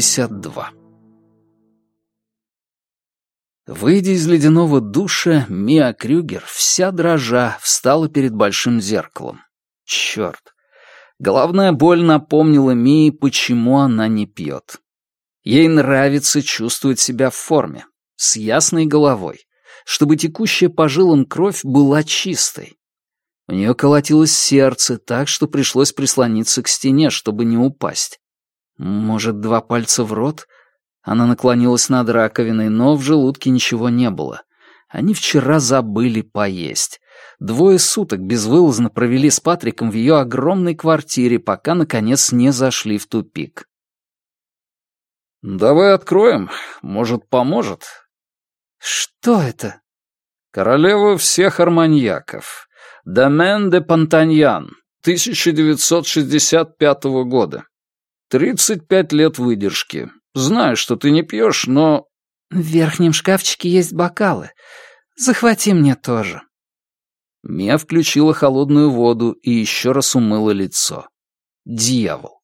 52 Выйдя из ледяного душа, Миа Крюгер, вся дрожа, встала перед большим зеркалом. Черт! Головная боль напомнила Мии, почему она не пьет. Ей нравится чувствовать себя в форме, с ясной головой, чтобы текущая по жилам кровь была чистой. У нее колотилось сердце так, что пришлось прислониться к стене, чтобы не упасть. Может, два пальца в рот — она наклонилась над раковиной, но в желудке ничего не было. Они вчера забыли поесть. Двое суток безвылазно провели с Патриком в ее огромной квартире, пока, наконец, не зашли в тупик. «Давай откроем. Может, поможет?» «Что это?» «Королева всех арманьяков. Домен де Пантаньян, 1965 года. 35 лет выдержки. Знаю, что ты не пьешь, но...» «В верхнем шкафчике есть бокалы. Захвати мне тоже». Мия включила холодную воду и еще раз умыла лицо. Дьявол.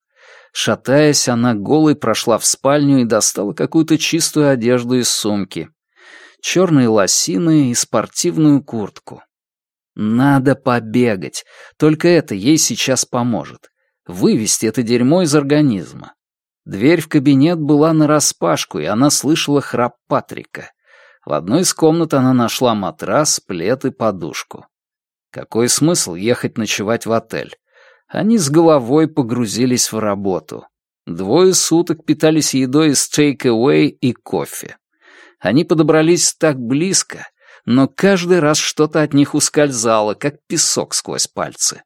Шатаясь, она голой прошла в спальню и достала какую-то чистую одежду из сумки. Черные лосины и спортивную куртку. Надо побегать. Только это ей сейчас поможет. Вывести это дерьмо из организма. Дверь в кабинет была нараспашку, и она слышала храп Патрика. В одной из комнат она нашла матрас, плед и подушку. Какой смысл ехать ночевать в отель? Они с головой погрузились в работу. Двое суток питались едой из take-away и кофе. Они подобрались так близко, но каждый раз что-то от них ускользало, как песок сквозь пальцы.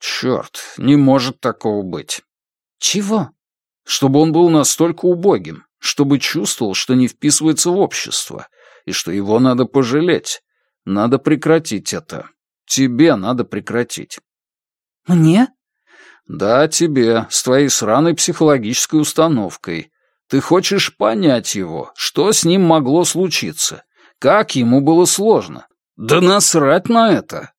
«Черт, не может такого быть. Чего? Чтобы он был настолько убогим, чтобы чувствовал, что не вписывается в общество, и что его надо пожалеть. Надо прекратить это. Тебе надо прекратить. Мне? Да, тебе, с твоей сраной психологической установкой. Ты хочешь понять его, что с ним могло случиться, как ему было сложно. Да насрать на это.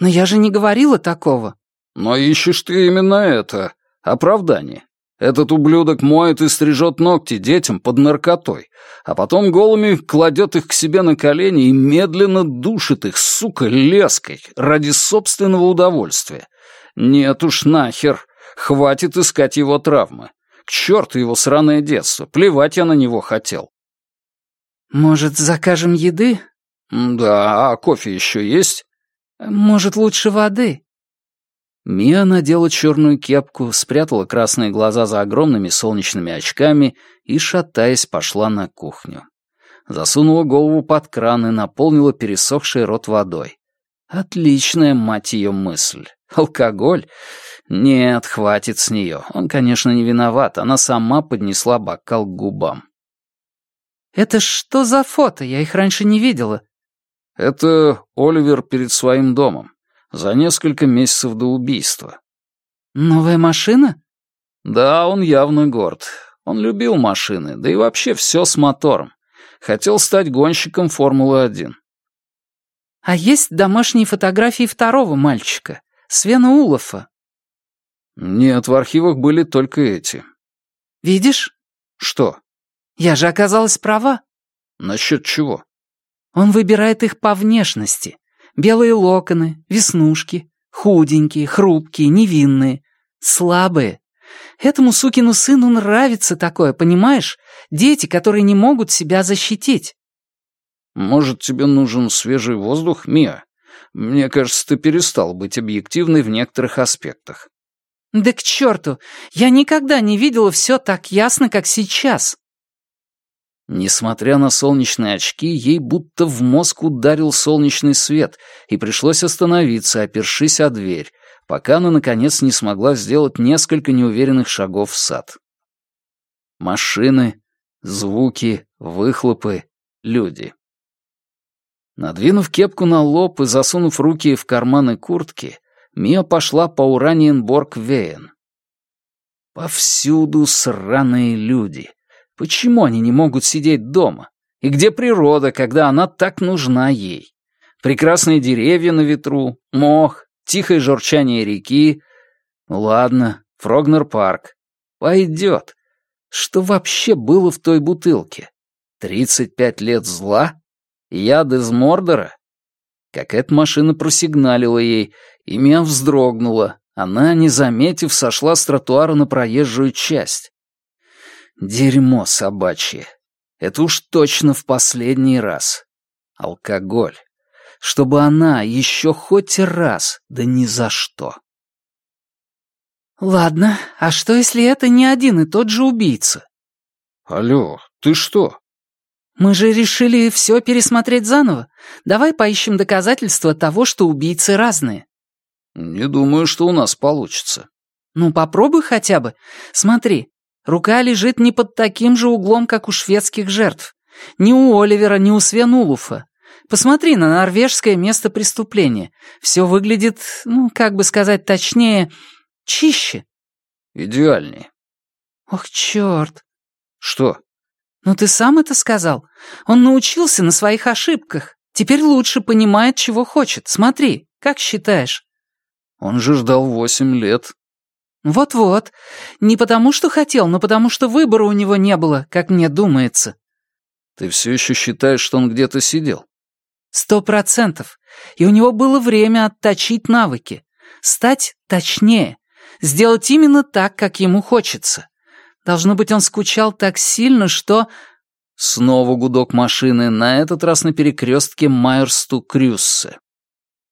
Но я же не говорила такого. Но ищешь ты именно это. Оправдание. Этот ублюдок моет и стрижет ногти детям под наркотой, а потом голыми кладет их к себе на колени и медленно душит их, сука, леской, ради собственного удовольствия. Нет уж нахер, хватит искать его травмы. К черту его сраное детство, плевать я на него хотел. «Может, закажем еды?» «Да, а кофе еще есть?» «Может, лучше воды?» Мия надела черную кепку, спрятала красные глаза за огромными солнечными очками и, шатаясь, пошла на кухню. Засунула голову под кран и наполнила пересохший рот водой. Отличная, мать ее, мысль. Алкоголь? Нет, хватит с нее. Он, конечно, не виноват. Она сама поднесла бокал к губам. «Это что за фото? Я их раньше не видела». «Это Оливер перед своим домом. За несколько месяцев до убийства. «Новая машина?» «Да, он явно горд. Он любил машины, да и вообще все с мотором. Хотел стать гонщиком Формулы-1». «А есть домашние фотографии второго мальчика, Свена Улафа?» «Нет, в архивах были только эти». «Видишь?» «Что?» «Я же оказалась права». «Насчет чего?» «Он выбирает их по внешности. Белые локоны, веснушки, худенькие, хрупкие, невинные, слабые. Этому сукину сыну нравится такое, понимаешь? Дети, которые не могут себя защитить. Может, тебе нужен свежий воздух, Мия? Мне кажется, ты перестал быть объективной в некоторых аспектах. Да к черту! Я никогда не видела все так ясно, как сейчас. Несмотря на солнечные очки, ей будто в мозг ударил солнечный свет, и пришлось остановиться, опершись о дверь, пока она, наконец, не смогла сделать несколько неуверенных шагов в сад. Машины, звуки, выхлопы, люди. Надвинув кепку на лоб и засунув руки в карманы куртки, Мия пошла по Ураниенборг-Вейен. Повсюду сраные люди — Почему они не могут сидеть дома? И где природа, когда она так нужна ей? Прекрасные деревья на ветру, мох, тихое журчание реки. ладно, Фрогнер-парк. Пойдет. Что вообще было в той бутылке? Тридцать пять лет зла? Яд из Мордора? Какая-то машина просигналила ей, и Мия вздрогнула. Она, не заметив, сошла с тротуара на проезжую часть. Дерьмо собачье. Это уж точно в последний раз. Алкоголь. Чтобы она еще хоть раз, да ни за что. «Ладно, а что, если это не один и тот же убийца?» «Алло, ты что?» «Мы же решили все пересмотреть заново. Давай поищем доказательства того, что убийцы разные». «Не думаю, что у нас получится». «Ну, попробуй хотя бы. Смотри, рука лежит не под таким же углом, как у шведских жертв. Ни у Оливера, ни у Свен Улуфа. Посмотри на норвежское место преступления. Все выглядит, ну, как бы сказать точнее, чище». «Идеальнее». «Ох, черт!» «Что?» «Ну ты сам это сказал. Он научился на своих ошибках. Теперь лучше понимает, чего хочет. Смотри, как считаешь?» Он же ждал восемь лет. Вот-вот. Не потому, что хотел, но потому, что выбора у него не было, как мне думается. Ты все еще считаешь, что он где-то сидел? Сто процентов. И у него было время отточить навыки. Стать точнее. Сделать именно так, как ему хочется. Должно быть, он скучал так сильно, что... Снова гудок машины, на этот раз на перекрестке Майерсту-Крюссе.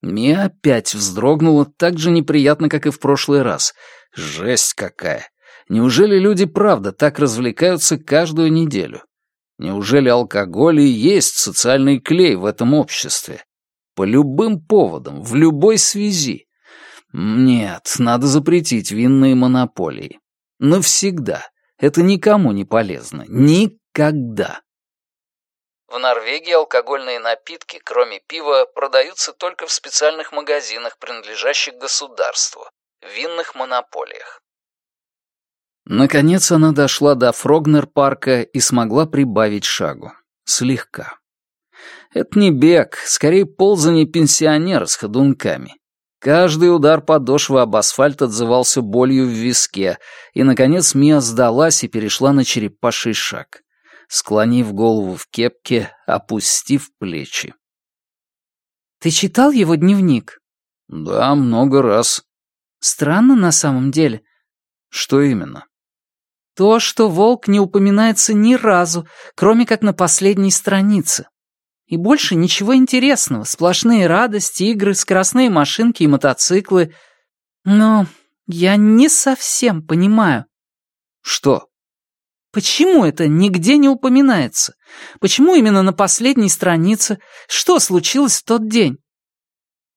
Мия опять вздрогнула так же неприятно, как и в прошлый раз. Жесть какая! Неужели люди правда так развлекаются каждую неделю? Неужели алкоголь и есть социальный клей в этом обществе? По любым поводам, в любой связи. Нет, надо запретить винные монополии. Навсегда. Это никому не полезно. Никогда. В Норвегии алкогольные напитки, кроме пива, продаются только в специальных магазинах, принадлежащих государству, в винных монополиях. Наконец она дошла до Фрогнер-парка и смогла прибавить шагу. Слегка. Это не бег, скорее ползание пенсионера с ходунками. Каждый удар подошвы об асфальт отзывался болью в виске, и, наконец, Мия сдалась и перешла на черепаший шаг склонив голову в кепке, опустив плечи. «Ты читал его дневник?» «Да, много раз». «Странно на самом деле». «Что именно?» «То, что волк не упоминается ни разу, кроме как на последней странице. И больше ничего интересного, сплошные радости, игры, скоростные машинки и мотоциклы. Но я не совсем понимаю». «Что?» Почему это нигде не упоминается? Почему именно на последней странице? Что случилось в тот день?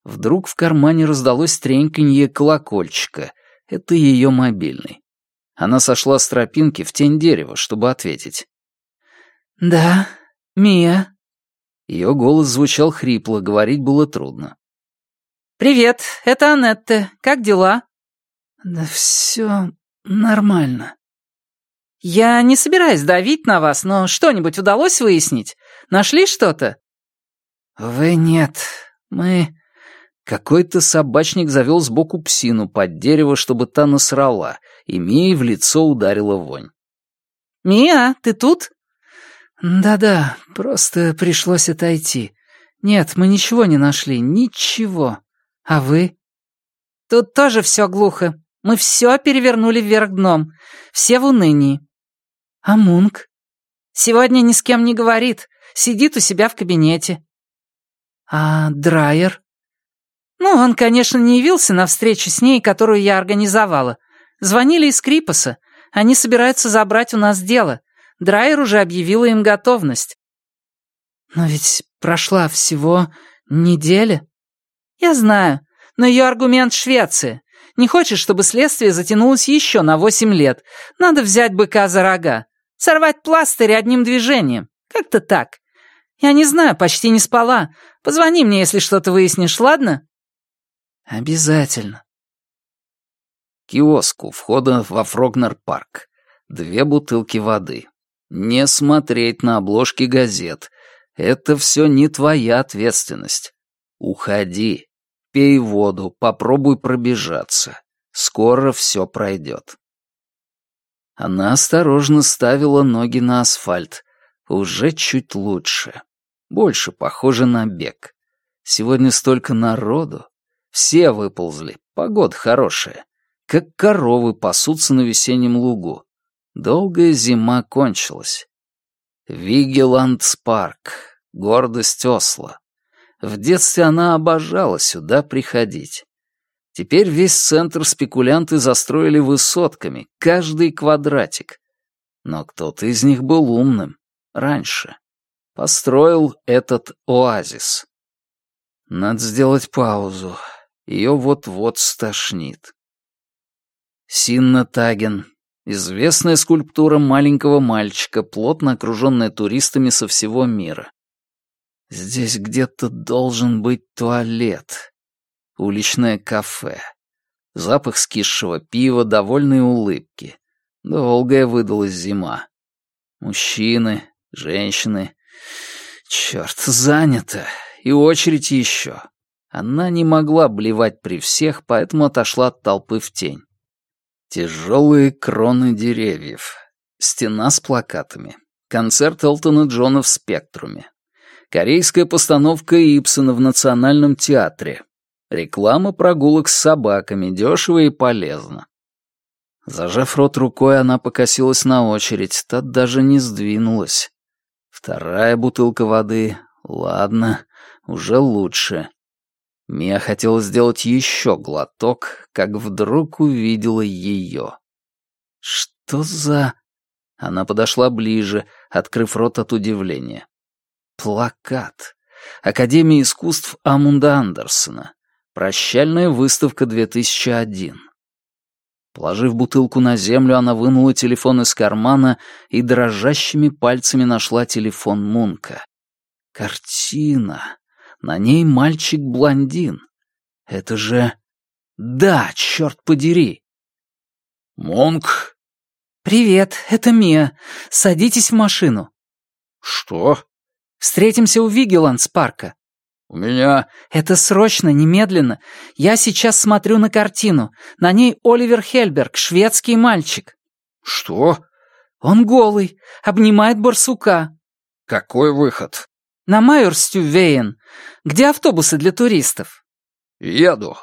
Вдруг в кармане раздалось треньканье колокольчика. Это ее мобильный. Она сошла с тропинки в тень дерева, чтобы ответить. «Да, Мия». Ее голос звучал хрипло, говорить было трудно. «Привет, это Анетта. Как дела?» «Да все нормально». «Я не собираюсь давить на вас, но что-нибудь удалось выяснить? Нашли что-то?» «Вы нет. Мы...» Какой-то собачник завел сбоку псину под дерево, чтобы та насрала, и Мии в лицо ударила вонь. «Мия, ты тут?» «Да-да, просто пришлось отойти. Нет, мы ничего не нашли, ничего. А вы?» «Тут тоже все глухо. Мы все перевернули вверх дном. Все в унынии. А Мунк? Сегодня ни с кем не говорит. Сидит у себя в кабинете. А Драйер? Ну, он, конечно, не явился на встречу с ней, которую я организовала. Звонили из Крипоса. Они собираются забрать у нас дело. Драйер уже объявила им готовность. Но ведь прошла всего неделя. Я знаю, но ее аргумент Швеция. Не хочет, чтобы следствие затянулось еще на восемь лет. Надо взять быка за рога. Сорвать пластырь одним движением. Как-то так. Я не знаю, почти не спала. Позвони мне, если что-то выяснишь, ладно?» «Обязательно». Киоск у входа во Фрогнер-парк. Две бутылки воды. Не смотреть на обложки газет. Это все не твоя ответственность. Уходи. Пей воду, попробуй пробежаться. Скоро все пройдет. Она осторожно ставила ноги на асфальт. Уже чуть лучше. Больше похоже на бег. Сегодня столько народу. Все выползли. Погода хорошая. Как коровы пасутся на весеннем лугу. Долгая зима кончилась. Вигеландс-парк. Гордость Осло. В детстве она обожала сюда приходить. Теперь весь центр спекулянты застроили высотками, каждый квадратик. Но кто-то из них был умным. Раньше. Построил этот оазис. Надо сделать паузу. Ее вот-вот стошнит. Синна Таген. Известная скульптура маленького мальчика, плотно окруженная туристами со всего мира. Здесь где-то должен быть туалет уличное кафе. Запах скисшего пива, довольные улыбки. Долгая выдалась зима. Мужчины, женщины. Черт, занято. И очередь еще. Она не могла блевать при всех, поэтому отошла от толпы в тень. Тяжелые кроны деревьев. Стена с плакатами. Концерт Элтона Джона в «Спектруме». Корейская постановка Ипсона в Национальном театре. Реклама прогулок с собаками, дешево и полезно. Зажав рот рукой, она покосилась на очередь, та даже не сдвинулась. Вторая бутылка воды. Ладно, уже лучше. Мия хотела сделать еще глоток, как вдруг увидела ее. Что за... Она подошла ближе, открыв рот от удивления. Плакат. Академия искусств Амунда Андерсона. Прощальная выставка 2001. Положив бутылку на землю, она вынула телефон из кармана и дрожащими пальцами нашла телефон Мунка. Картина. На ней мальчик-блондин. Это же... Да, черт подери. Мунк. Привет, это Мия. Садитесь в машину. Что? Встретимся у Вигеландс парка. «У меня...» «Это срочно, немедленно. Я сейчас смотрю на картину. На ней Оливер Хельберг, шведский мальчик». «Что?» «Он голый, обнимает барсука». «Какой выход?» «На Майорстювейн. Где автобусы для туристов?» «Еду.